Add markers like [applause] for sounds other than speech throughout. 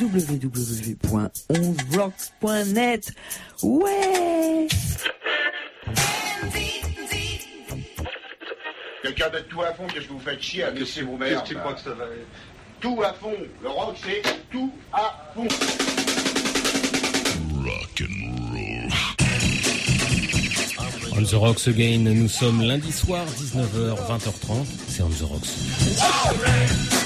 www.11rocks.net. Ouais Quelqu'un de tout à fond, qu'est-ce que vous faites chier à laisser vos mères Qu'est-ce que tu crois que ça va Tout à fond. Le rock, c'est tout à fond. On the Rocks Again, nous sommes lundi soir, 19h, 20h30, c'est On the Rocks.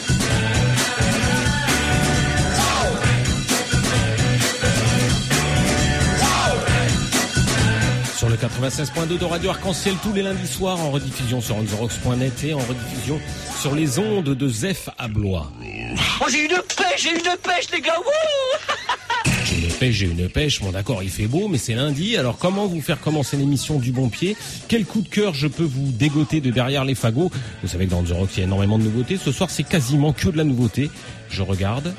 96.2 de Radio Arc-en-Ciel tous les lundis soirs en rediffusion sur ontherocks.net et en rediffusion sur les ondes de Zef à Blois. Oh, j'ai une pêche, j'ai une pêche, les gars. J'ai une pêche, j'ai une pêche. Bon, d'accord, il fait beau, mais c'est lundi. Alors, comment vous faire commencer l'émission du bon pied? Quel coup de cœur je peux vous dégoter de derrière les fagots? Vous savez que dans The Rock, il y a énormément de nouveautés. Ce soir, c'est quasiment que de la nouveauté. Je regarde.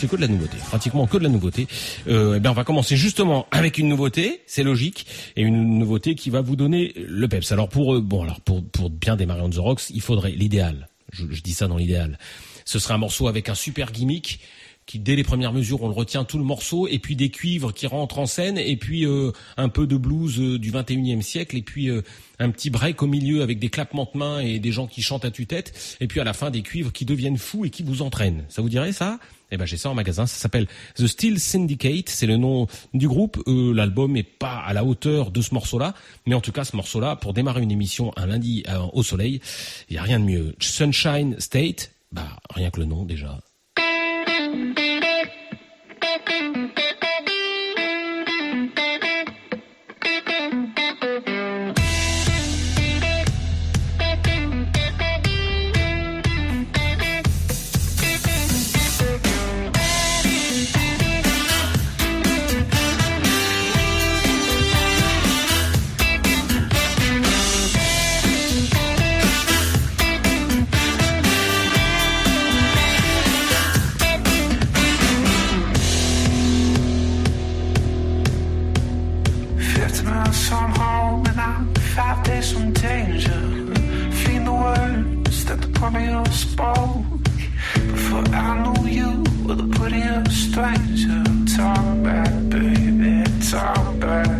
C'est que de la nouveauté, pratiquement que de la nouveauté. Euh, eh bien, on va commencer justement [clears throat] avec une nouveauté, c'est logique, et une nouveauté qui va vous donner le peps. Alors pour euh, bon, alors pour pour bien démarrer on the rocks, il faudrait l'idéal. Je, je dis ça dans l'idéal. Ce serait un morceau avec un super gimmick qui dès les premières mesures on le retient tout le morceau et puis des cuivres qui rentrent en scène et puis euh, un peu de blues euh, du 21e siècle et puis euh, un petit break au milieu avec des clapements de mains et des gens qui chantent à tue-tête et puis à la fin des cuivres qui deviennent fous et qui vous entraînent. Ça vous dirait ça? Eh ben j'ai ça en magasin, ça s'appelle The Steel Syndicate, c'est le nom du groupe. Euh, L'album est pas à la hauteur de ce morceau-là, mais en tout cas ce morceau-là pour démarrer une émission un lundi euh, au soleil, il y a rien de mieux. Sunshine State, bah rien que le nom déjà. From home and I'm five days from danger. Feeling the words that the premier spoke. Before I knew you were the prettiest stranger. Talk back, baby, talk back.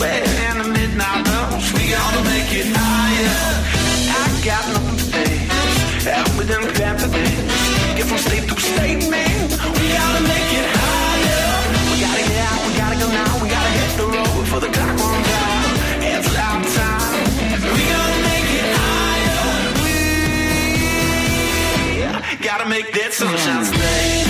We gotta make it higher. I got nothing to say. And we gotta make it higher. We gotta get out, we gotta go now. We gotta hit the road before the clock runs out. It's loud time. We gotta make that sunshine stay.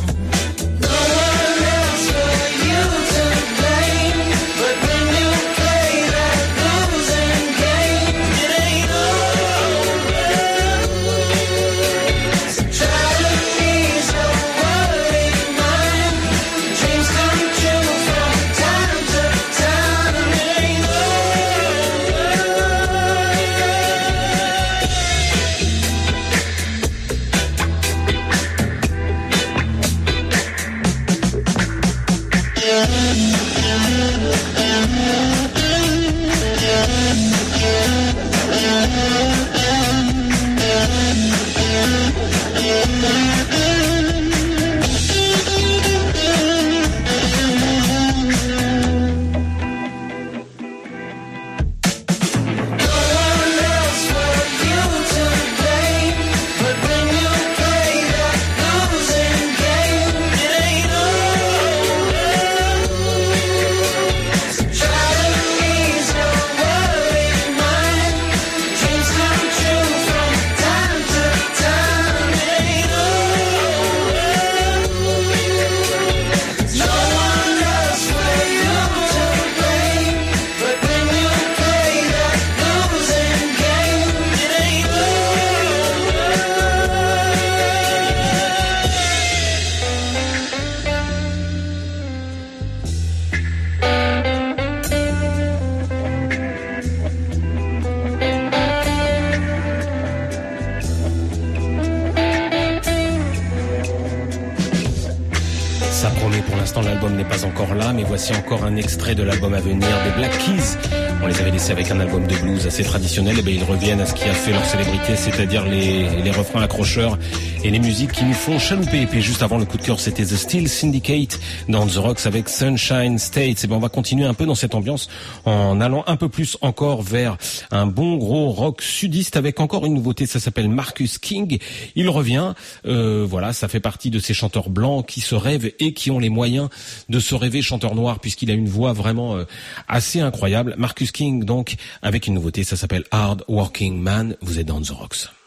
traditionnel, eh ben, ils reviennent à ce qui a fait leur célébrité, c'est-à-dire les refrains accrocheurs et les musiques qui nous font chalouper. Et puis juste avant le coup de cœur, c'était The Steel Syndicate dans The Rocks avec Sunshine States. Et ben on va continuer un peu dans cette ambiance en allant un peu plus encore vers un bon gros rock sudiste avec encore une nouveauté. Ça s'appelle Marcus King. Il revient. Euh, voilà, ça fait partie de ces chanteurs blancs qui se rêvent et qui ont les moyens de se rêver chanteur noir puisqu'il a une voix vraiment euh, assez incroyable. Marcus King donc avec une nouveauté. Ça s'appelle Hard Working Man. Vous êtes dans The Rocks.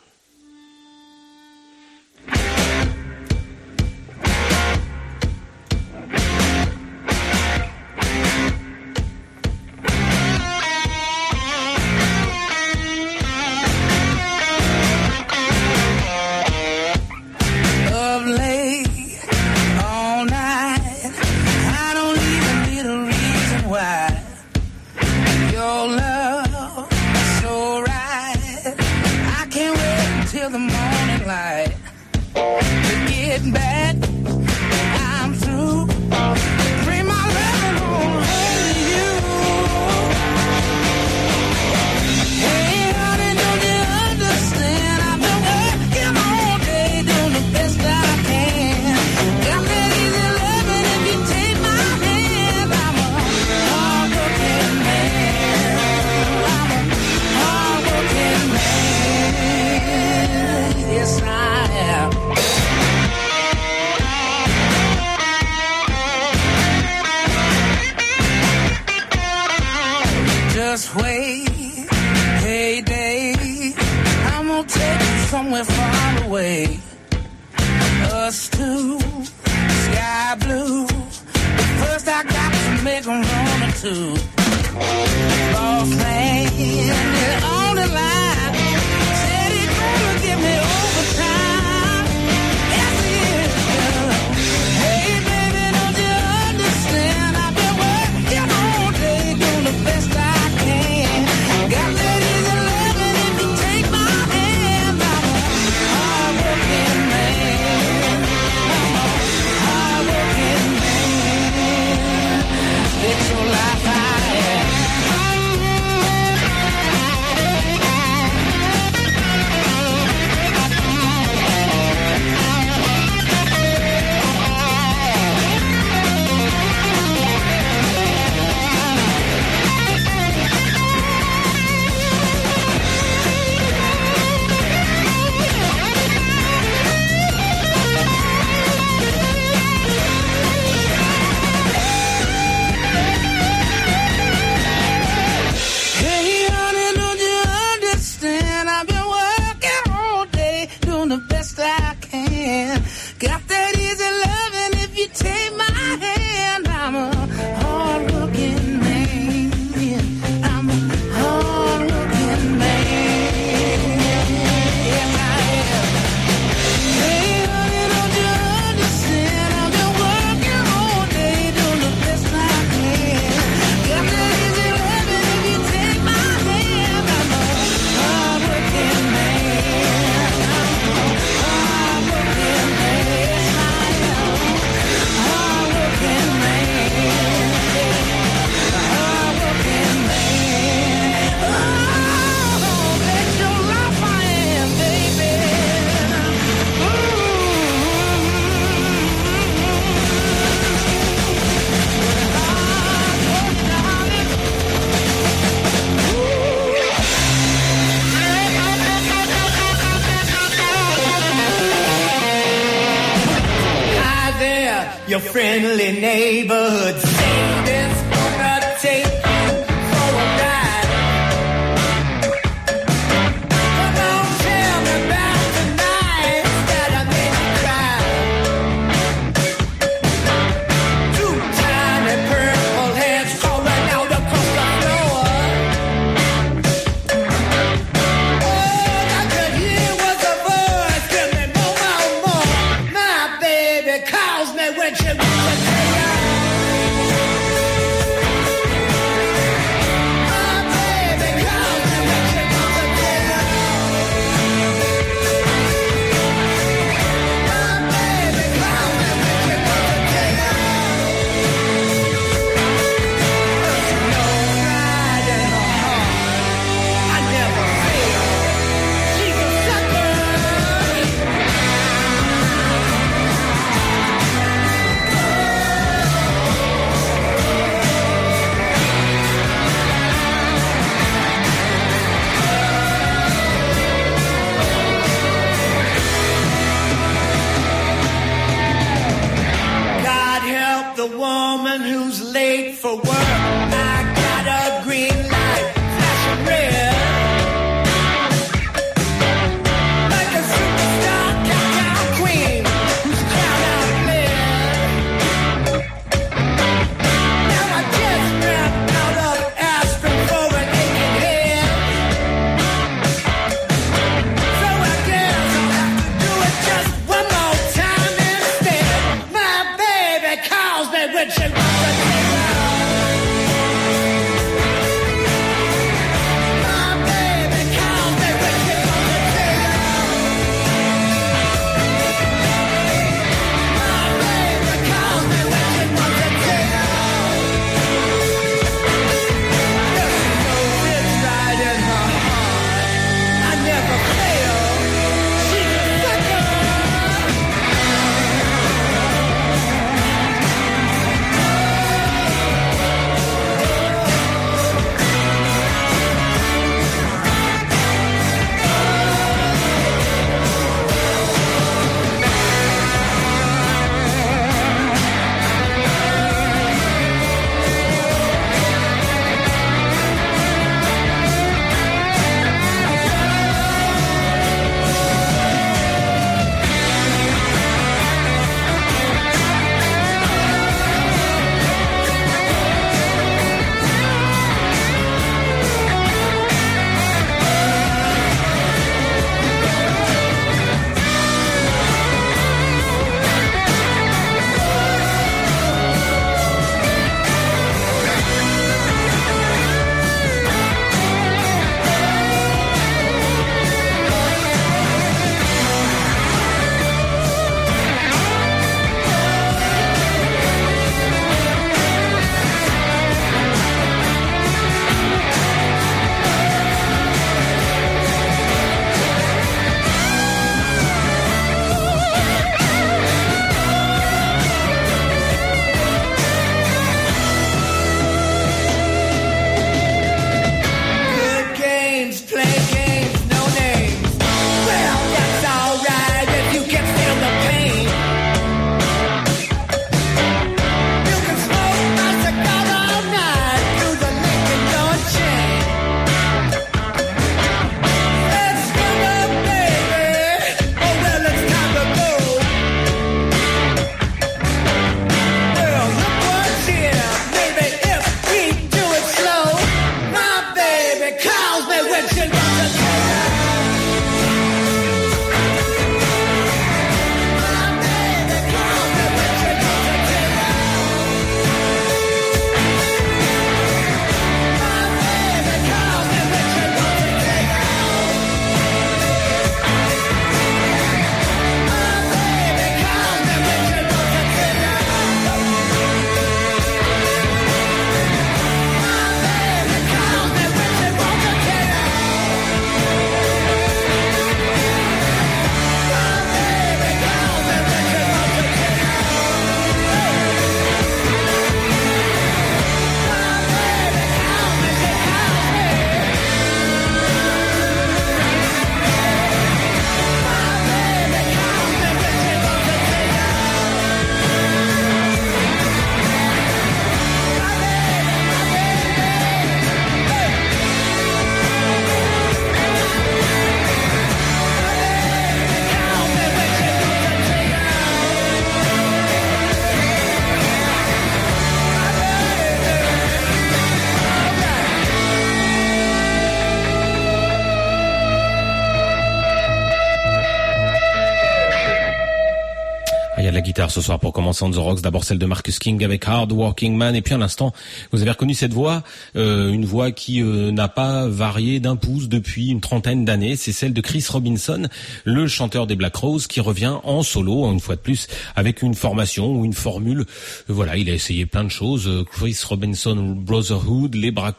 Ce soir pour commencer on the Rocks. D'abord celle de Marcus King avec Hard Working Man. Et puis à l'instant, vous avez reconnu cette voix, euh, une voix qui euh, n'a pas varié d'un pouce depuis une trentaine d'années. C'est celle de Chris Robinson, le chanteur des Black Rose, qui revient en solo, une fois de plus, avec une formation ou une formule. Euh, Voilà, il a essayé plein de choses. Euh, Chris Robinson Brotherhood, les Black,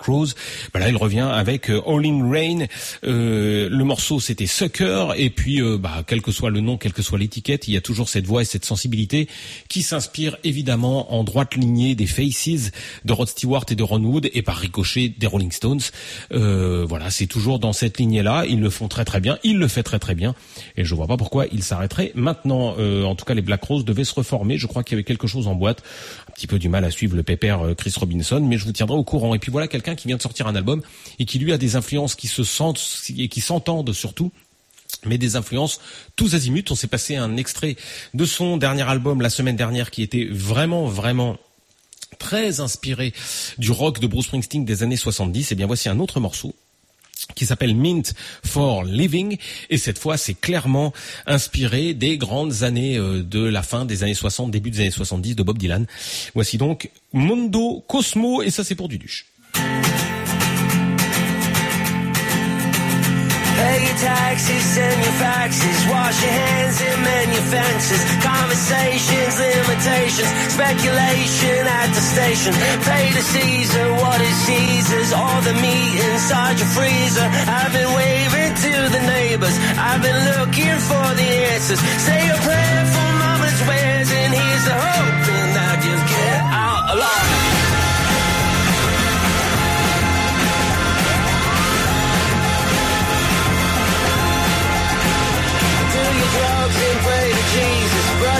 Rose. Voilà, il revient avec euh, All in Rain. Euh, le morceau c'était Sucker. Et puis, bah, quel que soit le nom, quelle que soit l'étiquette, il y a toujours cette voix et cette sensibilité qui s'inspire évidemment en droite lignée des Faces de Rod Stewart et de Ron Wood et par ricochet des Rolling Stones. Euh, voilà, c'est toujours dans cette lignée-là. Ils le font très très bien. Il le fait très très bien. Et je vois pas pourquoi il s'arrêterait maintenant. Euh, en tout cas, les Black Rose devaient se reformer. Je crois qu'il y avait quelque chose en boîte. Un petit peu du mal à suivre le pépère euh, Chris Robinson, mais je vous tiendrai au courant. Et puis voilà quelqu'un qui vient de sortir un album et qui lui a des influences qui se sentent et qui s'entendent surtout mais des influences tous azimuts. On s'est passé un extrait de son dernier album la semaine dernière qui était vraiment, vraiment très inspiré du rock de Bruce Springsteen des années 70. Et bien voici un autre morceau qui s'appelle Mint for Living et cette fois c'est clairement inspiré des grandes années euh, de la fin des années 60, début des années 70 de Bob Dylan. Voici donc Mondo Cosmo et ça c'est pour Duduche. Pay your taxes, send your faxes, wash your hands and mend your fences. Conversations, limitations, speculation at the station. Pay to Caesar what is Caesar's. All the meat inside your freezer. I've been waving to the neighbors. I've been looking for the answers. Say a prayer for mama's wares, and here's the hoping that you get out alive.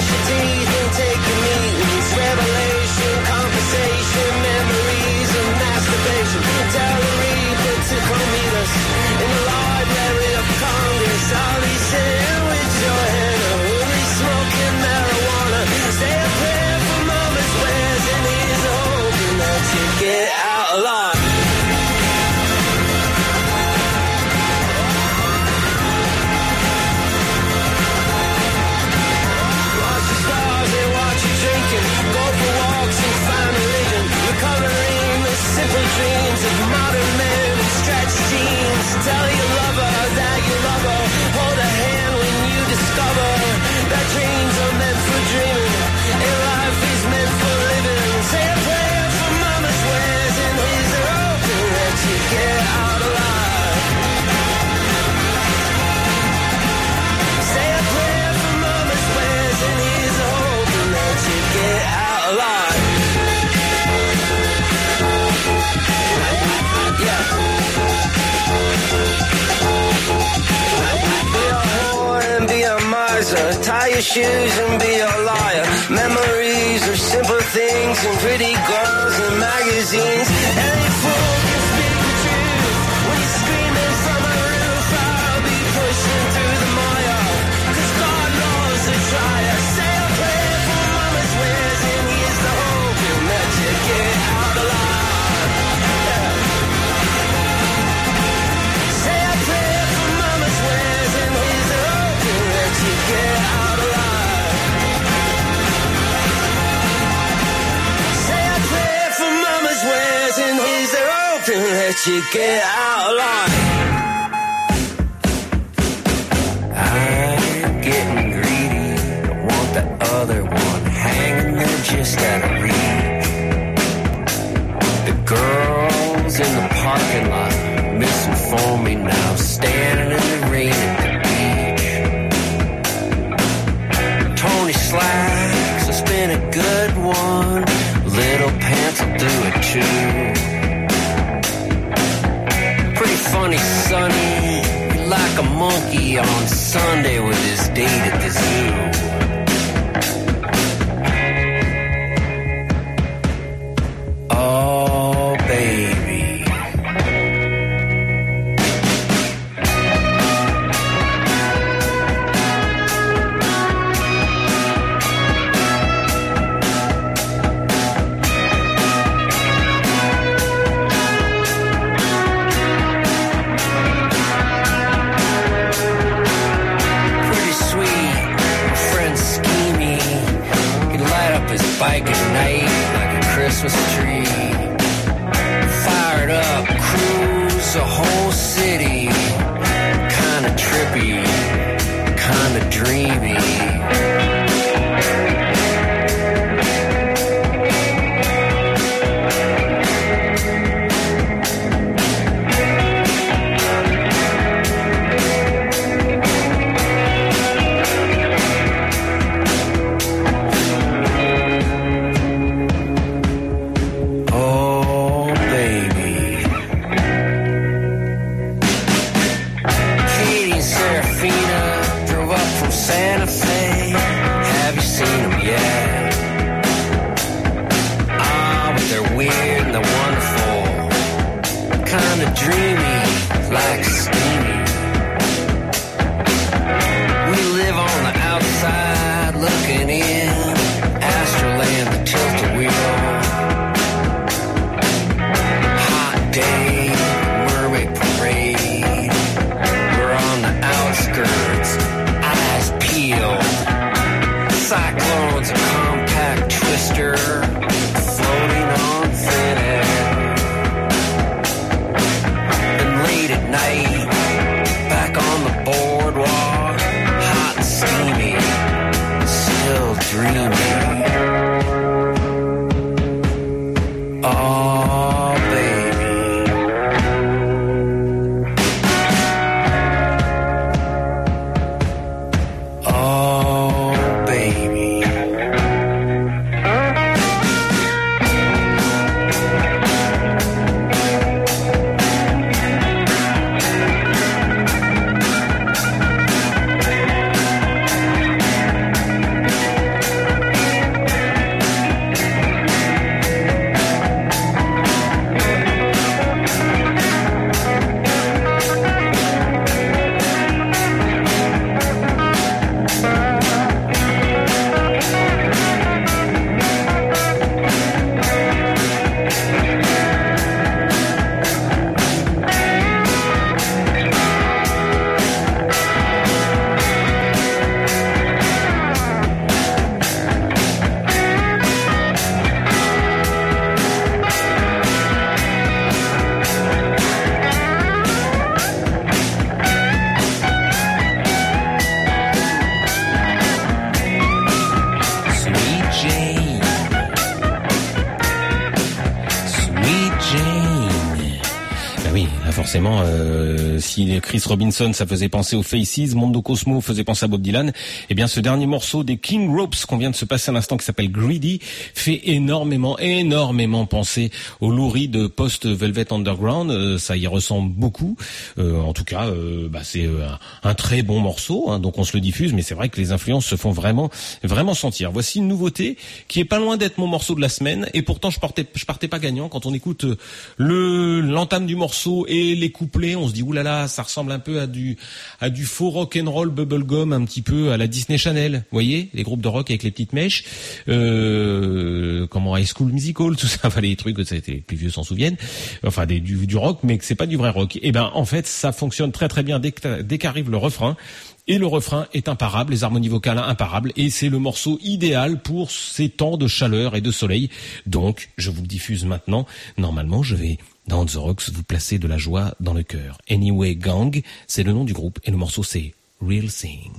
Brush meetings. Revelation, conversation, memories of masturbation. Tell the reaper to come meet us in the Ben oui, forcément, euh, si Chris Robinson, ça faisait penser aux Faces, Mondo Cosmo faisait penser à Bob Dylan, eh bien ce dernier morceau des King Ropes qu'on vient de se passer à l'instant, qui s'appelle Greedy, fait énormément, énormément penser au Lou Reed de Post Velvet Underground. Euh, ça y ressemble beaucoup. Euh, en tout cas, euh, bah, c'est euh, un, un très bon morceau, hein, donc on se le diffuse, mais c'est vrai que les influences se font vraiment, vraiment sentir. Voici une nouveauté qui est pas loin d'être mon morceau de la semaine, et pourtant je partais, je partais pas gagnant quand on écoute euh, le l'entame du morceau et les couplets, on se dit oulala, ça ressemble un peu à du à du faux rock and roll bubblegum, un petit peu à la Disney Channel. Vous voyez, les groupes de rock avec les petites mèches, euh, comment High School Musical, [laughs] tout ça, enfin les trucs, ça les plus vieux s'en souviennent, enfin des, du, du rock, mais que c'est pas du vrai rock. Et ben en fait, ça fonctionne très très bien dès que- dès qu'arrive le refrain. Et le refrain est imparable, les harmonies vocales imparables, et c'est le morceau idéal pour ces temps de chaleur et de soleil. Donc, je vous le diffuse maintenant. Normalement, je vais, dans The Rocks, vous placer de la joie dans le cœur. Anyway Gang, c'est le nom du groupe, et le morceau c'est Real Thing.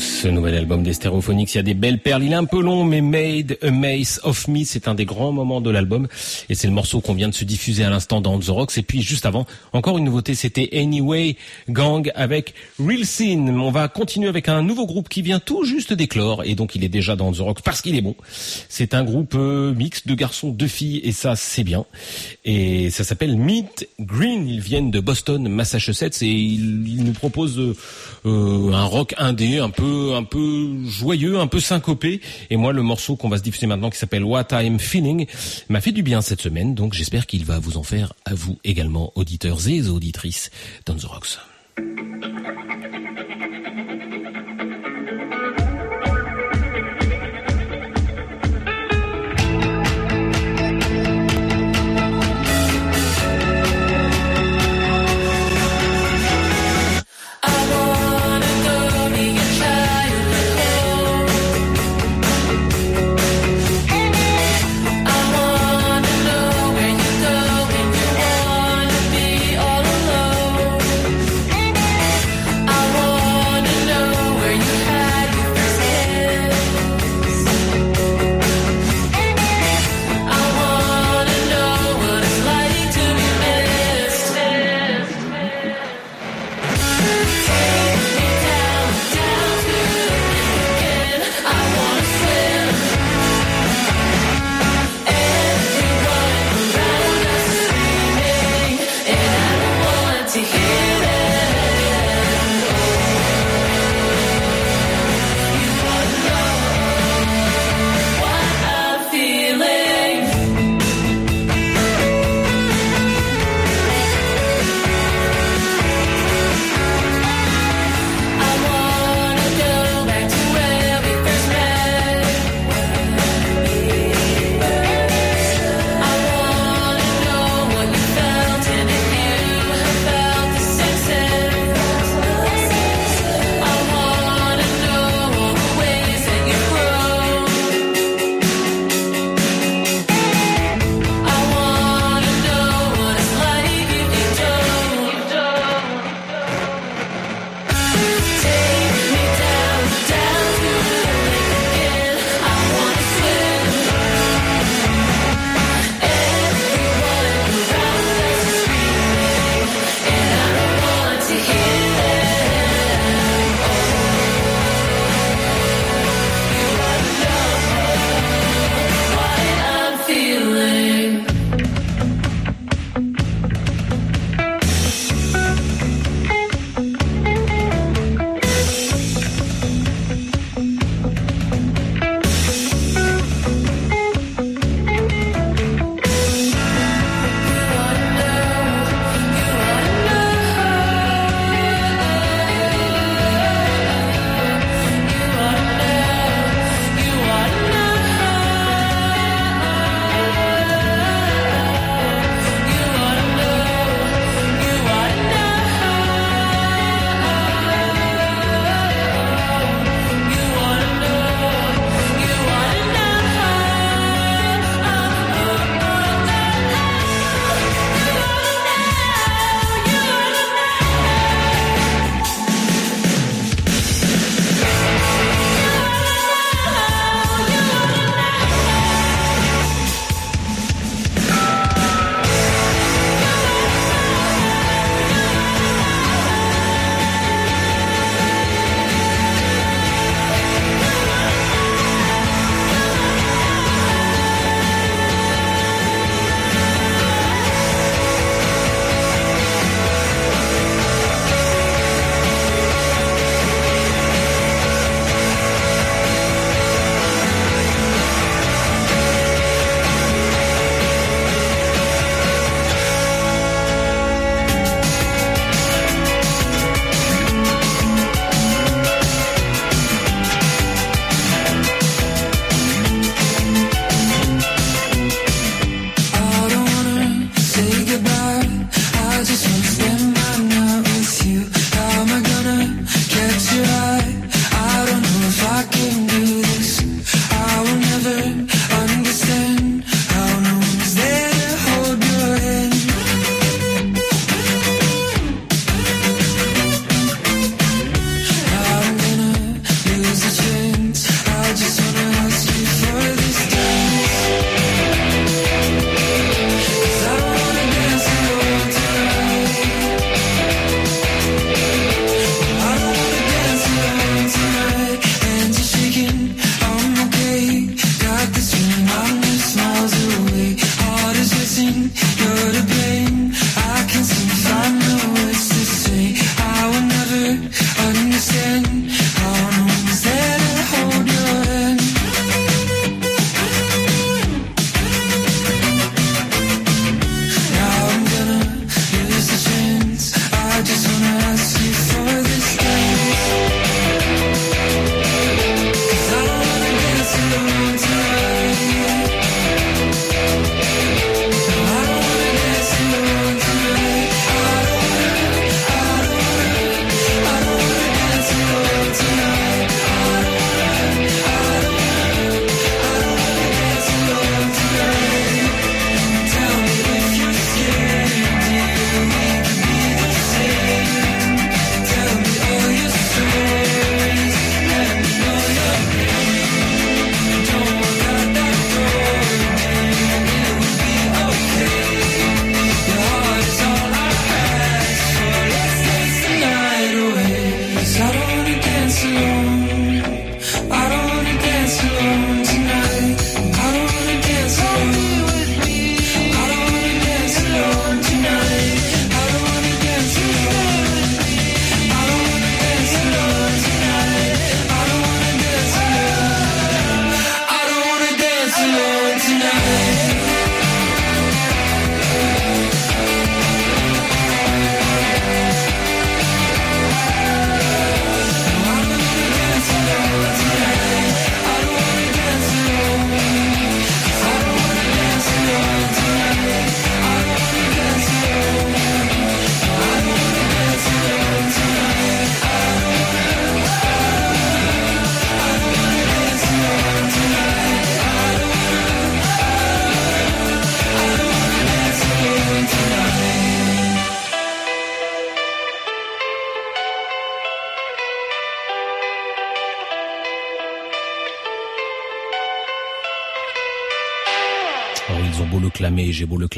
Ce nouvel album des Stereophonics. Il y a des belles perles. Il est un peu long, mais Made a Mace of Me, c'est un des grands moments de l'album. Et c'est le morceau qu'on vient de se diffuser à l'instant dans The Rocks. Et puis, juste avant, encore une nouveauté, c'était Anyway Gang avec Real Sin. On va continuer avec un nouveau groupe qui vient tout juste d'éclore. Et donc, il est déjà dans The Rocks parce qu'il est bon. C'est un groupe euh, mixte de garçons, de filles. Et ça, c'est bien. Et ça s'appelle Meet Green. Ils viennent de Boston, Massachusetts. Et ils, ils nous proposent euh, euh, un rock indé, un peu, un peu joyeux, un peu syncopé. Et moi, le morceau qu'on va se diffuser maintenant, qui s'appelle What I'm Feeling, m'a fait du bien cette semaine. Donc, j'espère qu'il va vous en faire à vous également, auditeurs et auditrices dans The Rocks.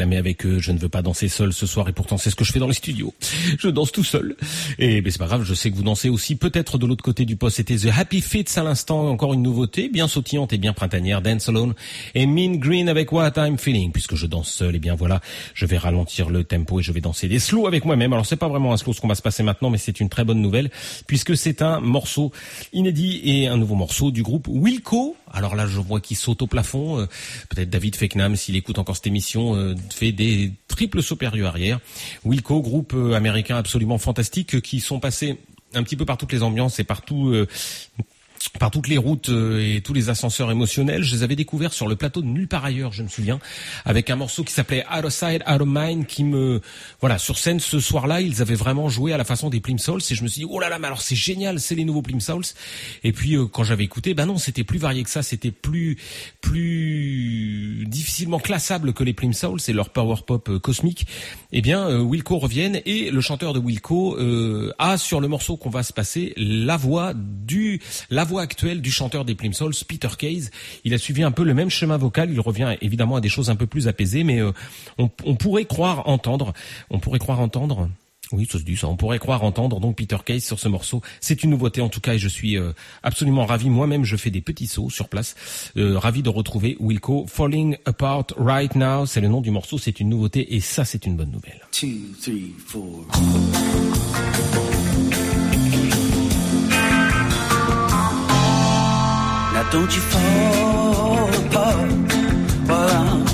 Clamer avec eux, je ne veux pas danser seul ce soir et pourtant c'est ce que je fais dans les studios. Je danse tout seul. Et ben c'est pas grave, je sais que vous dansez aussi peut-être de l'autre côté du poste. C'était The Happy Fits à l'instant, encore une nouveauté, bien sautillante et bien printanière, Dance Alone et Mean Green avec What I'm Feeling. Puisque je danse seul, et bien voilà, je vais ralentir le tempo et je vais danser des slow avec moi-même. Alors c'est pas vraiment un slow ce qu'on va se passer maintenant, mais c'est une très bonne nouvelle puisque c'est un morceau inédit et un nouveau morceau du groupe Wilco. Alors là, je vois qu'il saute au plafond. Euh, Peut-être David Feknam, s'il écoute encore cette émission, euh, fait des triples sauts périlleux arrière. Wilco, groupe euh, américain absolument fantastique, qui sont passés un petit peu par toutes les ambiances et partout euh, par toutes les routes euh, et tous les ascenseurs émotionnels. Je les avais découverts sur le plateau de Nulle part ailleurs, je me souviens, avec un morceau qui s'appelait Out of Sight, Out of Mind, qui me, voilà, sur scène ce soir-là, ils avaient vraiment joué à la façon des Plimsouls et je me suis dit, oh là là, mais alors c'est génial, c'est les nouveaux Plimsouls. Et puis euh, quand j'avais écouté, ben non, c'était plus varié que ça, c'était plus, plus difficilement classable que les Plimsouls et leur power pop euh, cosmique. Eh bien, Wilco reviennent et le chanteur de Wilco euh, a sur le morceau qu'on va se passer la voix du, la voix actuelle du chanteur des Plimsouls, Peter Case. Il a suivi un peu le même chemin vocal. Il revient évidemment à des choses un peu plus apaisées, mais euh, on, pourrait croire entendre, on pourrait croire entendre. Oui, ça se dit ça. On pourrait croire entendre donc Peter Case sur ce morceau. C'est une nouveauté en tout cas et je suis euh, absolument ravi. Moi-même, je fais des petits sauts sur place. Euh, ravi de retrouver Wilco Falling Apart Right Now. C'est le nom du morceau. C'est une nouveauté et ça, c'est une bonne nouvelle. Don't you fall apart. While I'm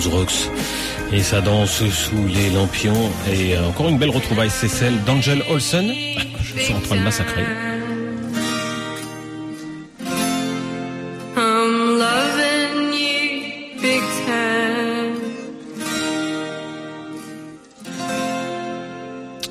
Rocks. Et ça danse sous les lampions. Et euh, encore une belle retrouvaille, c'est celle d'Angel Olsen. [laughs] Je suis en train de massacrer.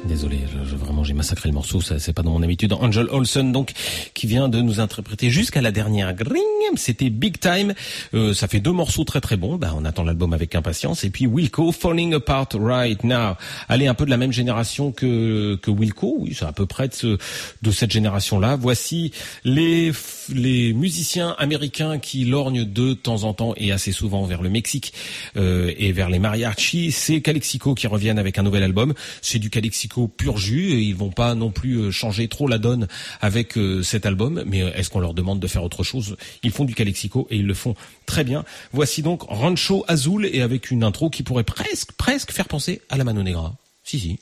Désolé, je, vraiment j'ai massacré le morceau, ça c'est pas dans mon habitude. Angel Olsen donc qui vient de nous interpréter jusqu'à la dernière gring, c'était Big Time. Euh, ça fait deux morceaux très très bons. Bah, on attend l'album avec impatience. Et puis Wilco, Falling Apart Right Now. Allez, un peu de la même génération que que Wilco. Oui, c'est à peu près de, ce- de cette génération-là. Voici les les musiciens américains qui lorgnent de temps en temps et assez souvent vers le Mexique euh, et vers les mariachis. C'est Calexico qui reviennent avec un nouvel album. C'est du Calexico pur jus. Et ils vont pas non plus euh, changer trop la donne avec euh, cet album. Mais euh, est-ce qu'on leur demande de faire autre chose? Ils font du Calexico et ils le font très bien. Voici donc Rancho Azul et avec une intro qui pourrait presque presque faire penser à la Mano Negra. Si si.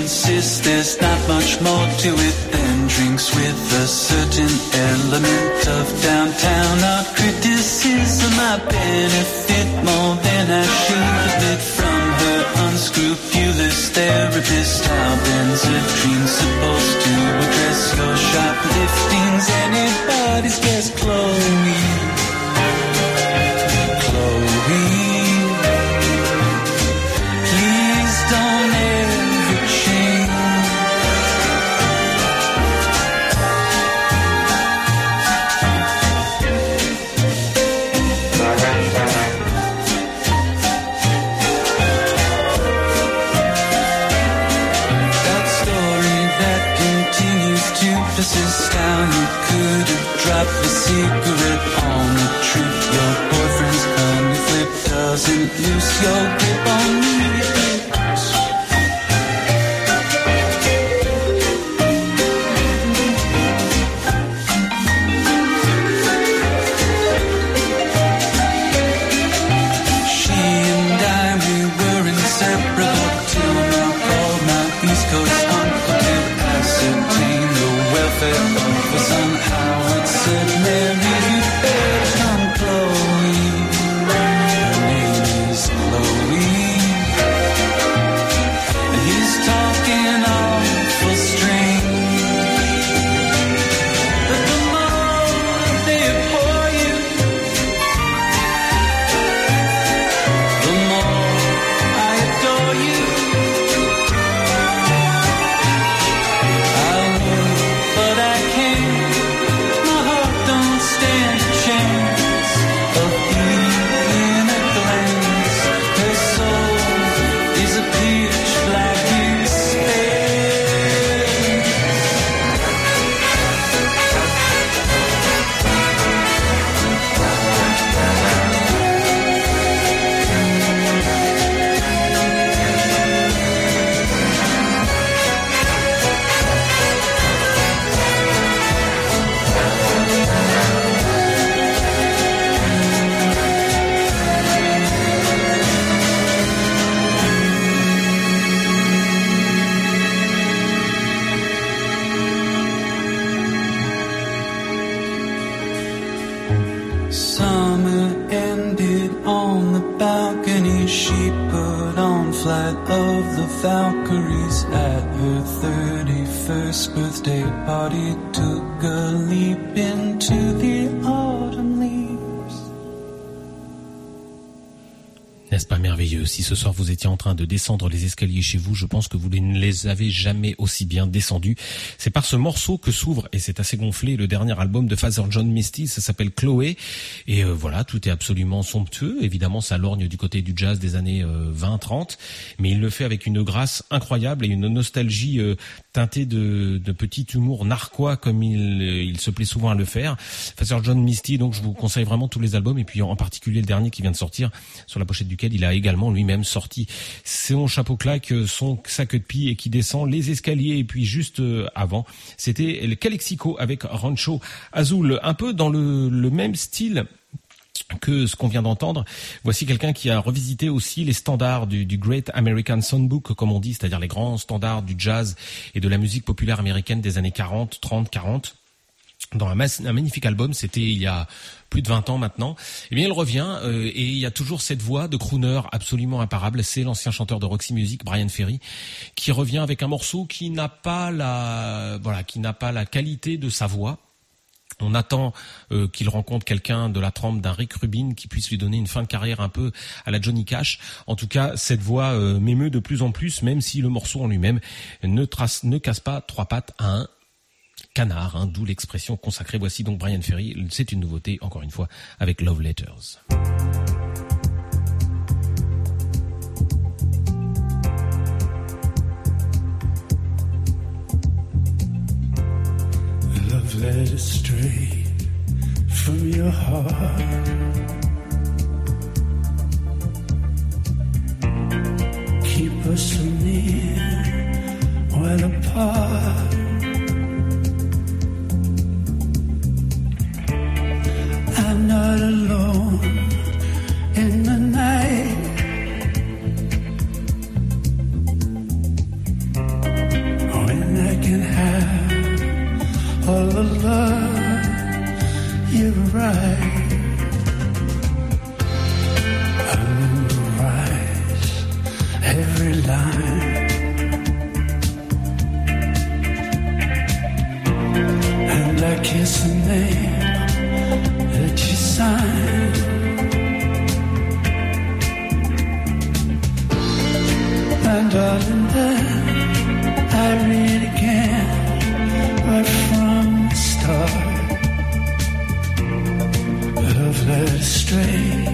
She insists there's not much more to it than drinks with a certain element of downtown art criticism. I benefit more than I should admit from her unscrupulous therapist. How Benzedrine's supposed to address your shopliftings? Anybody's guess. Chloe. a leap into the unknown. N'est-ce pas merveilleux? Si ce soir vous étiez en train de descendre les escaliers chez vous, je pense que vous ne les avez jamais aussi bien descendus. C'est par ce morceau que s'ouvre, et c'est assez gonflé, le dernier album de Father John Misty, ça s'appelle Chloé. Et euh, voilà, tout est absolument somptueux. Évidemment, ça lorgne du côté du jazz des années euh, 20-30, mais il le fait avec une grâce incroyable et une nostalgie euh, teintée de, petit humour narquois comme il, euh, il se plaît souvent à le faire. Father John Misty, donc je vous conseille vraiment tous les albums, et puis en particulier le dernier qui vient de sortir, sur la pochette duquel il a également lui-même sorti son chapeau claque, son sac de pie et qui descend les escaliers. Et puis juste euh, avant, c'était le Calexico avec Rancho Azul, un peu dans le, même style que ce qu'on vient d'entendre. Voici quelqu'un qui a revisité aussi les standards du, du Great American Songbook, comme on dit, c'est-à-dire les grands standards du jazz et de la musique populaire américaine des années 40, 30, 40 dans un, magnifique album, c'était il y a plus de 20 ans maintenant. Eh bien, il revient euh, et il y a toujours cette voix de crooner absolument imparable. C'est l'ancien chanteur de Roxy Music, Brian Ferry, qui revient avec un morceau qui n'a pas la voilà, qui n'a pas la qualité de sa voix. On attend euh, qu'il rencontre quelqu'un de la trempe d'un Rick Rubin qui puisse lui donner une fin de carrière un peu à la Johnny Cash. En tout cas, cette voix euh, m'émeut de plus en plus, même si le morceau en lui-même ne, trace, ne casse pas trois pattes à un canard, hein, d'où l'expression consacrée. Voici donc Brian Ferry. C'est une nouveauté, encore une fois, avec Love Letters. Love letter straight from your heart. Keep us near. I'm not alone in the night. When I can have all the love you're right. I memorize every line. And I kiss the name that you signed. And darling, that I really can right from the start. Love letter straight from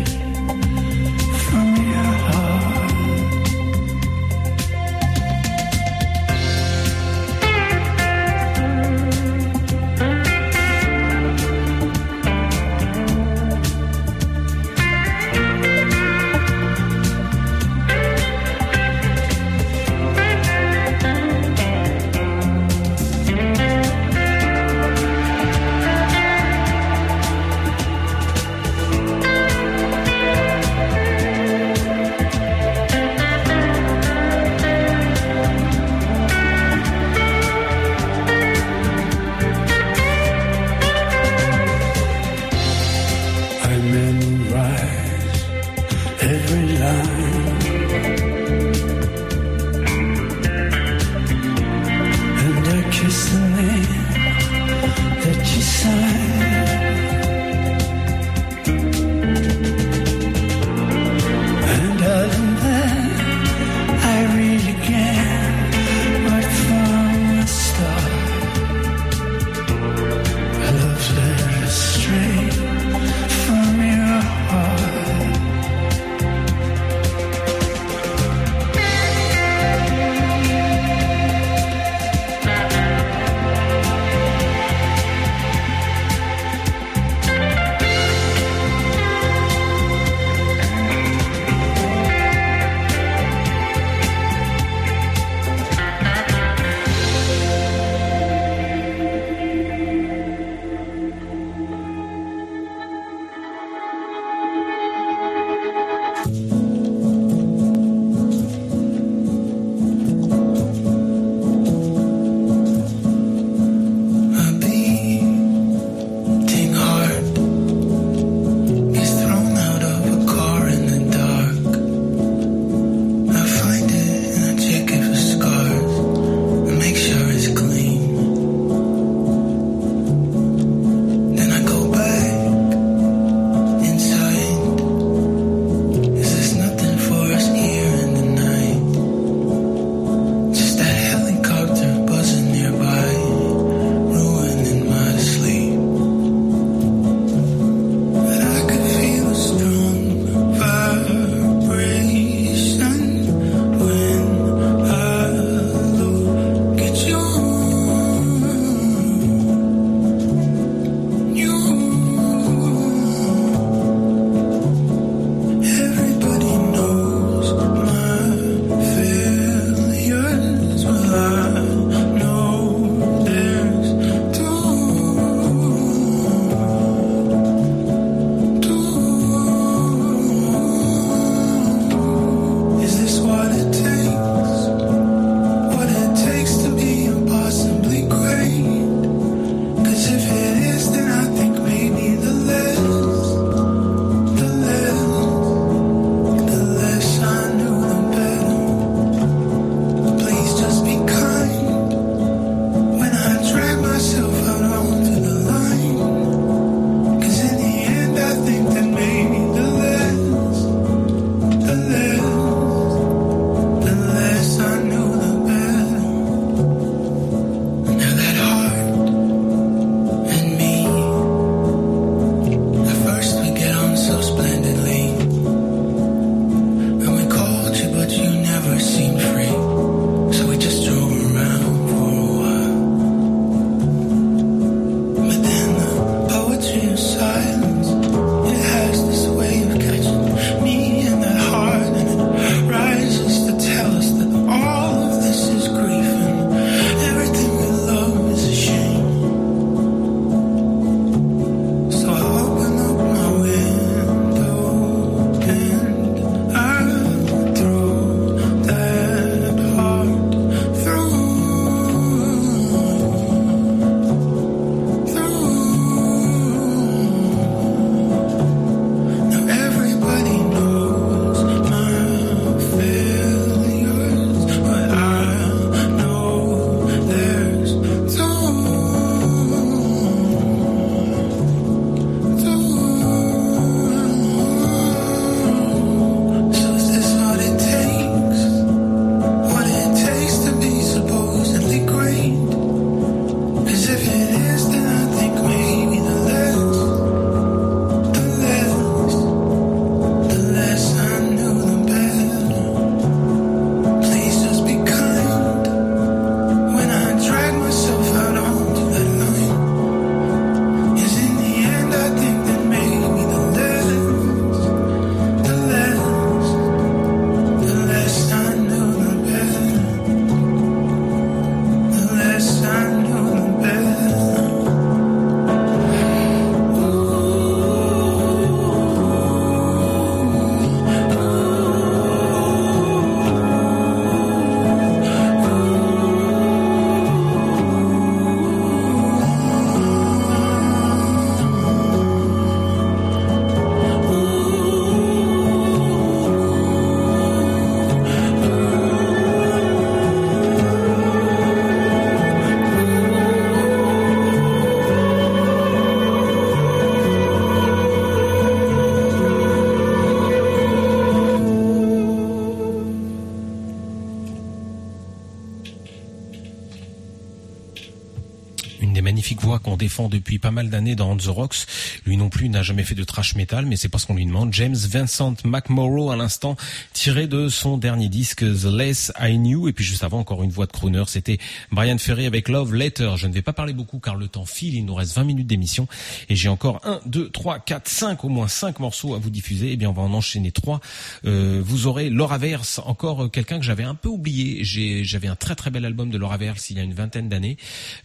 qu'on défend depuis pas mal d'années dans The Rocks. Lui non plus n'a jamais fait de trash metal, mais c'est pas ce qu'on lui demande. James Vincent McMorrow à l'instant, tiré de son dernier disque The Less I Knew. Et puis juste avant, encore une voix de crooner, c'était Brian Ferry avec Love Letter. Je ne vais pas parler beaucoup car le temps file, il nous reste 20 minutes d'émission. Et j'ai encore 1, 2, 3, 4, 5, au moins 5 morceaux à vous diffuser. Eh bien, on va en enchaîner 3. Euh, vous aurez Laura Verse, encore quelqu'un que j'avais un peu oublié. J'avais un très très bel album de Laura Verse il y a une vingtaine d'années.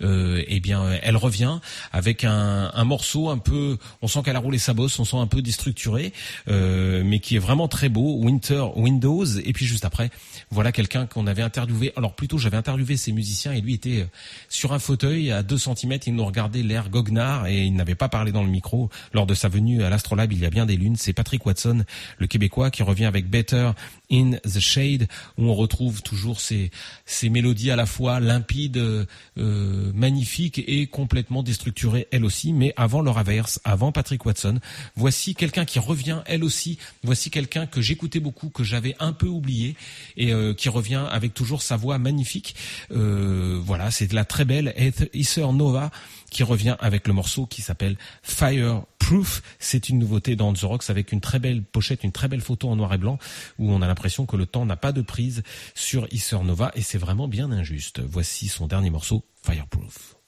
Euh, eh bien, elle revient avec un, un morceau un peu, on sent qu'elle a roulé sa bosse, on sent un peu déstructuré, euh, mais qui est vraiment très beau. Winter Windows. Et puis juste après, voilà quelqu'un qu'on avait interviewé. Alors plutôt, j'avais interviewé ses musiciens et lui était euh, sur un fauteuil à 2 cm. Il nous regardait l'air goguenard et il n'avait pas parlé dans le micro lors de sa venue à l'Astrolabe il y a bien des lunes. C'est Patrick Watson, le Québécois, qui revient avec Better in the Shade, où on retrouve toujours ces, ces mélodies à la fois limpides, euh, magnifiques et complètement déstructurées elle aussi, mais avant Laura Verse, avant Patrick Watson. Voici quelqu'un qui revient elle aussi. Voici quelqu'un que j'écoutais beaucoup, que j'avais un peu oublié et euh, qui revient avec toujours sa voix magnifique. Euh, voilà, c'est de la très belle Heather Nova qui revient avec le morceau qui s'appelle Fireproof. C'est une nouveauté dans The Rocks avec une très belle pochette, une très belle photo en noir et blanc où on a l'impression que le temps n'a pas de prise sur Heather Nova et c'est vraiment bien injuste. Voici son dernier morceau, Fireproof.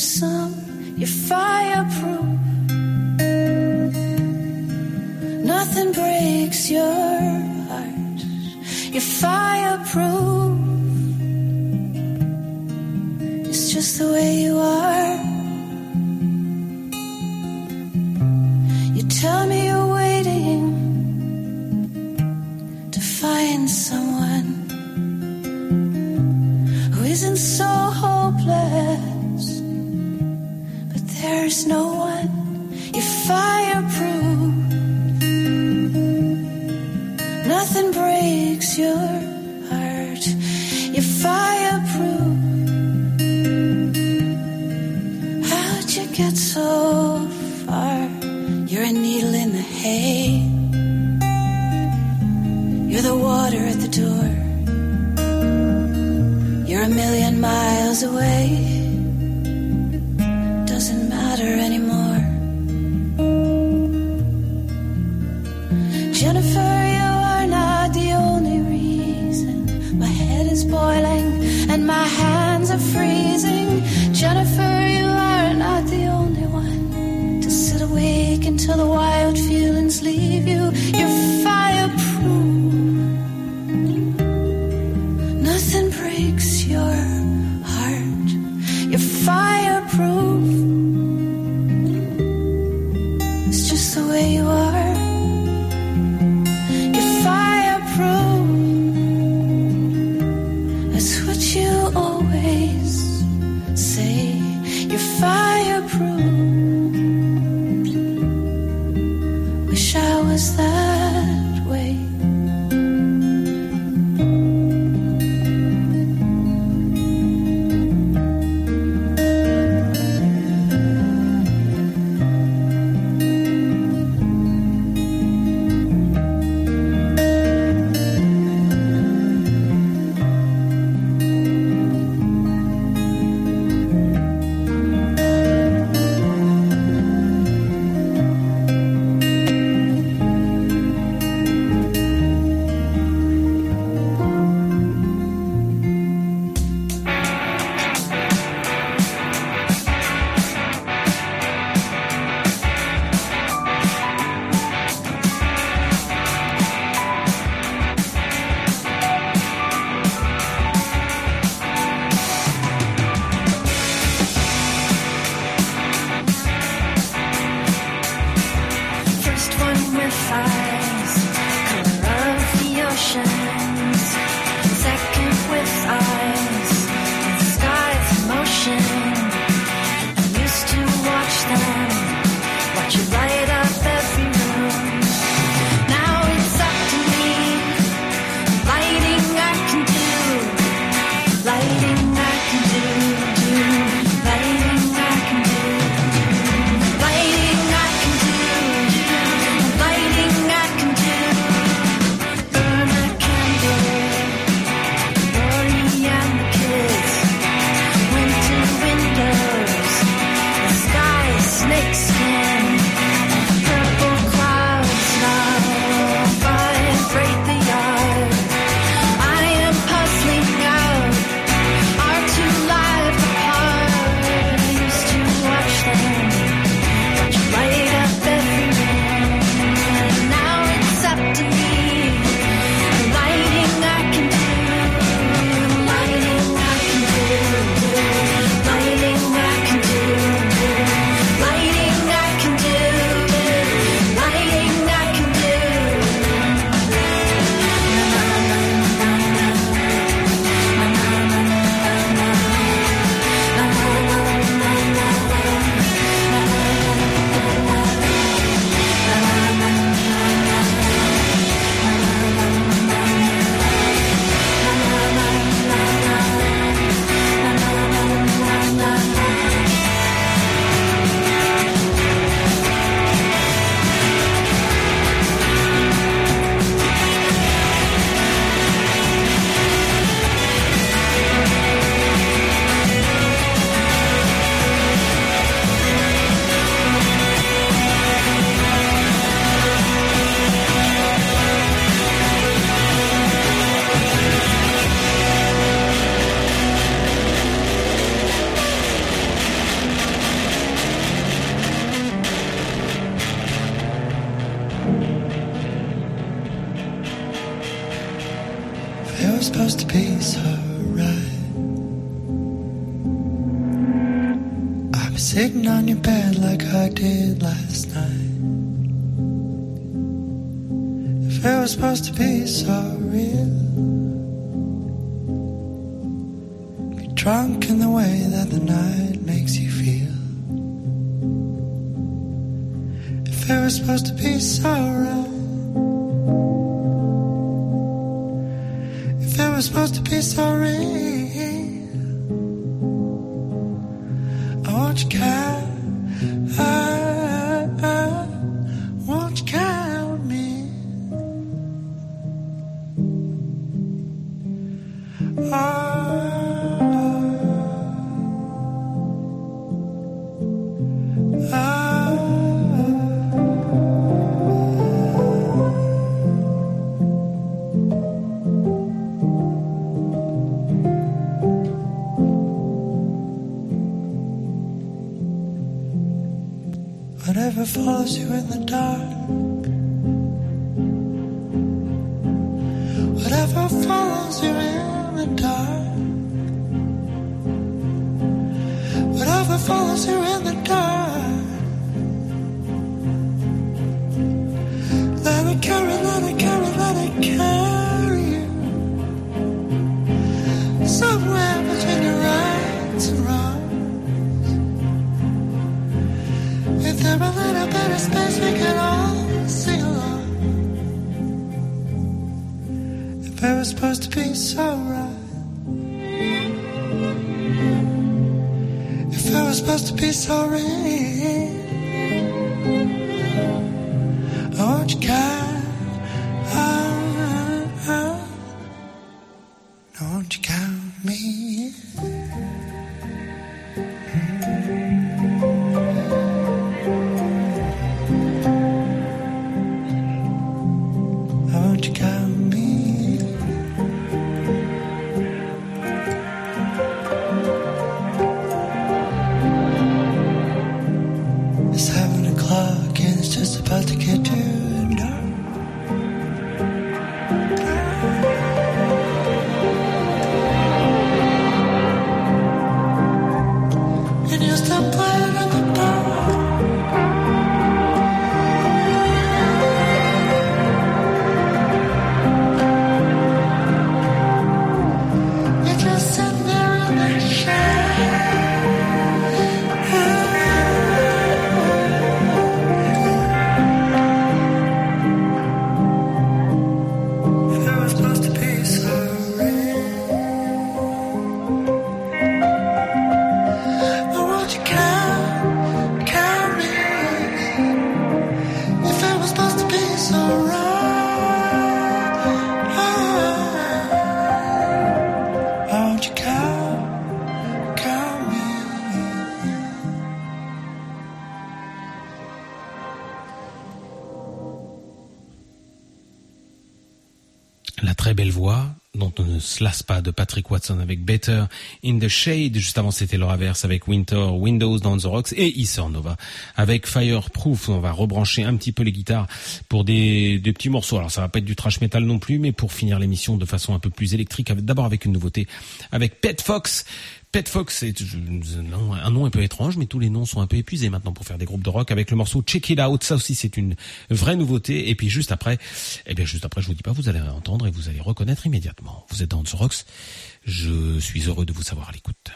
some. You're fireproof. Nothing breaks your heart. You're fireproof. It's just the way you are. Follows you in the sorry. De Patrick Watson avec Better in the Shade. Juste avant, c'était Laura Verse avec Winter, Windows dans the Rocks et Isor Nova avec Fireproof. On va rebrancher un petit peu les guitares pour des, des petits morceaux. Alors, ça va pas être du trash metal non plus, mais pour finir l'émission de façon un peu plus électrique, d'abord avec une nouveauté avec Pet Fox. Pet Fox, c'est un nom un peu étrange, mais tous les noms sont un peu épuisés maintenant pour faire des groupes de rock avec le morceau Check It Out. Ça aussi, c'est une vraie nouveauté. Et puis juste après, eh bien juste après, je vous dis pas, vous allez entendre et vous allez reconnaître immédiatement. Vous êtes dans The Rocks. Je suis heureux de vous savoir à l'écoute.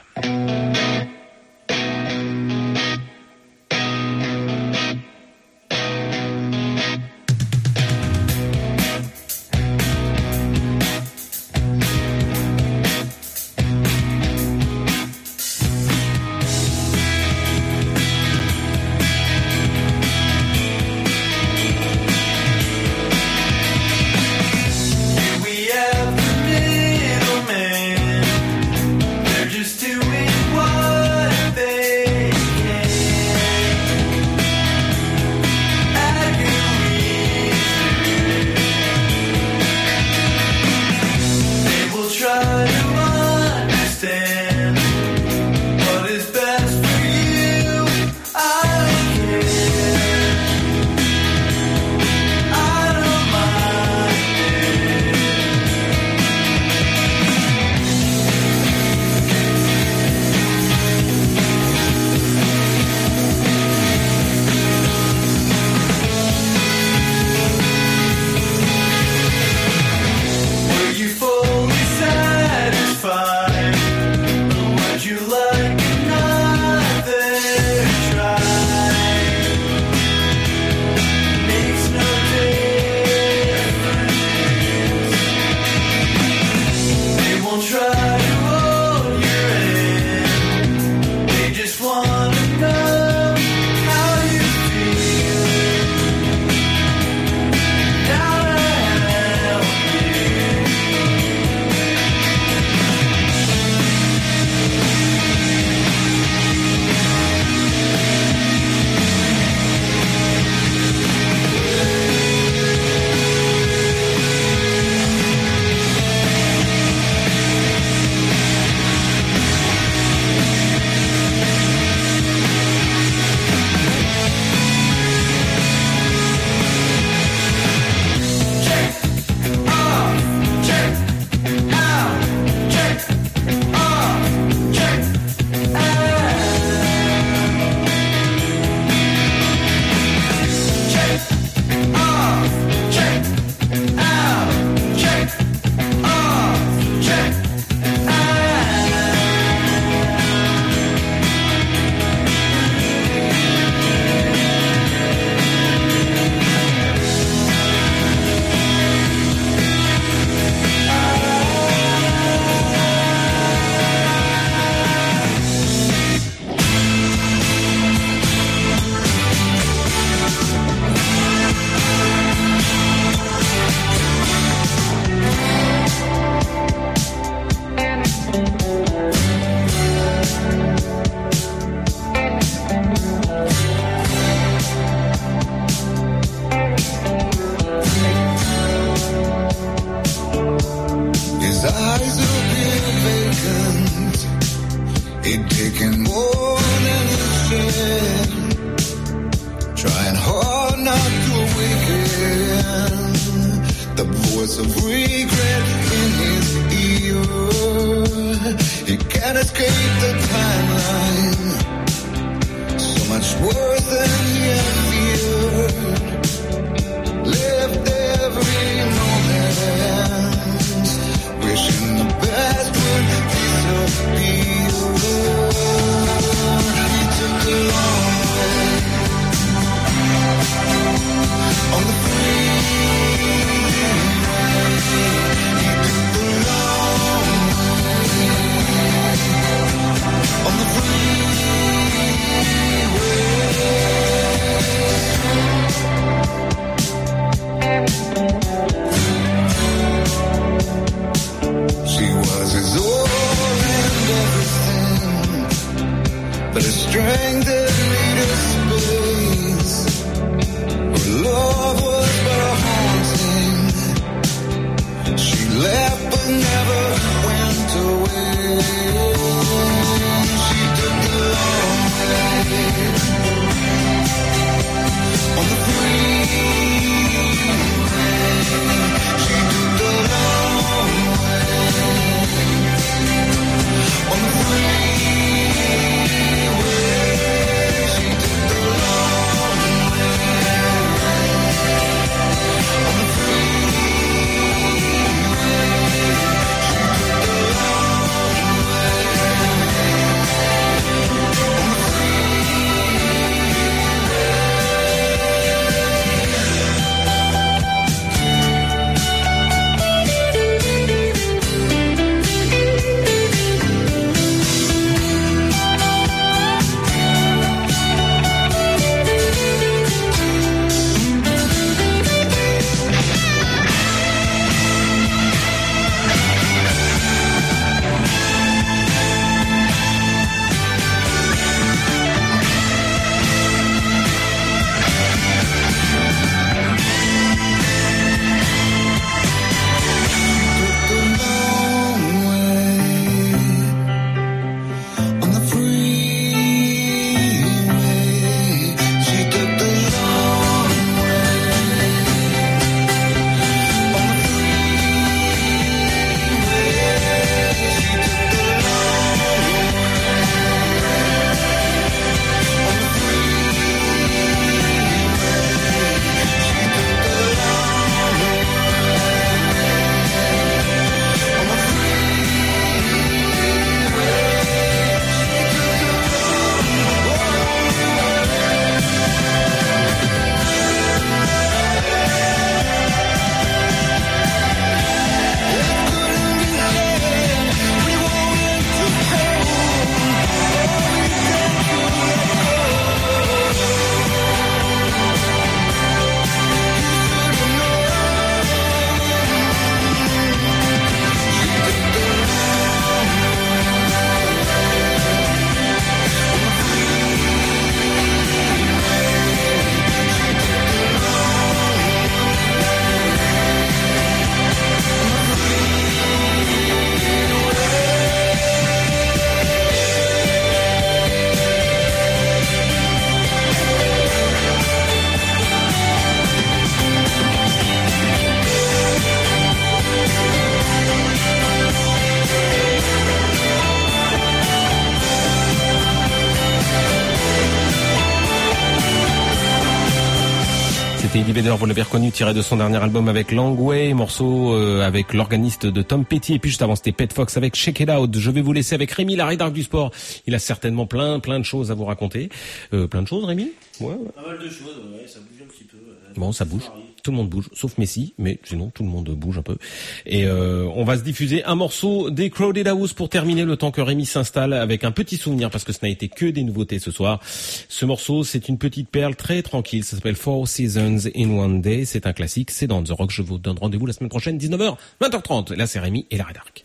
Vedder, vous l'avez reconnu, tiré de son dernier album avec Langway, morceau euh, avec l'organiste de Tom Petty, et puis juste avant c'était Pet Fox avec Shake It Out. Je vais vous laisser avec Rémi, la rédacteur du sport. Il a certainement plein, plein de choses à vous raconter. Euh, plein de choses, Rémi? Ouais, ouais. Pas mal de choses, ouais, ça bouge un petit peu. Bon, ça bouge. Tout le monde bouge, sauf Messi, mais sinon tout le monde bouge un peu. Et euh, on va se diffuser un morceau des Crowded House pour terminer le temps que Rémi s'installe avec un petit souvenir parce que ce n'a été que des nouveautés ce soir. Ce morceau, c'est une petite perle très tranquille. Ça s'appelle Four Seasons in One Day. C'est un classique. C'est dans The Rock. Je vous donne rendez-vous la semaine prochaine, 19h, 20h30. Là, c'est Rémi et la Redark.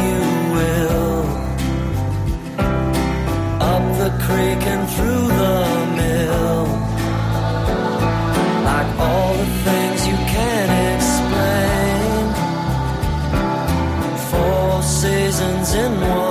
in one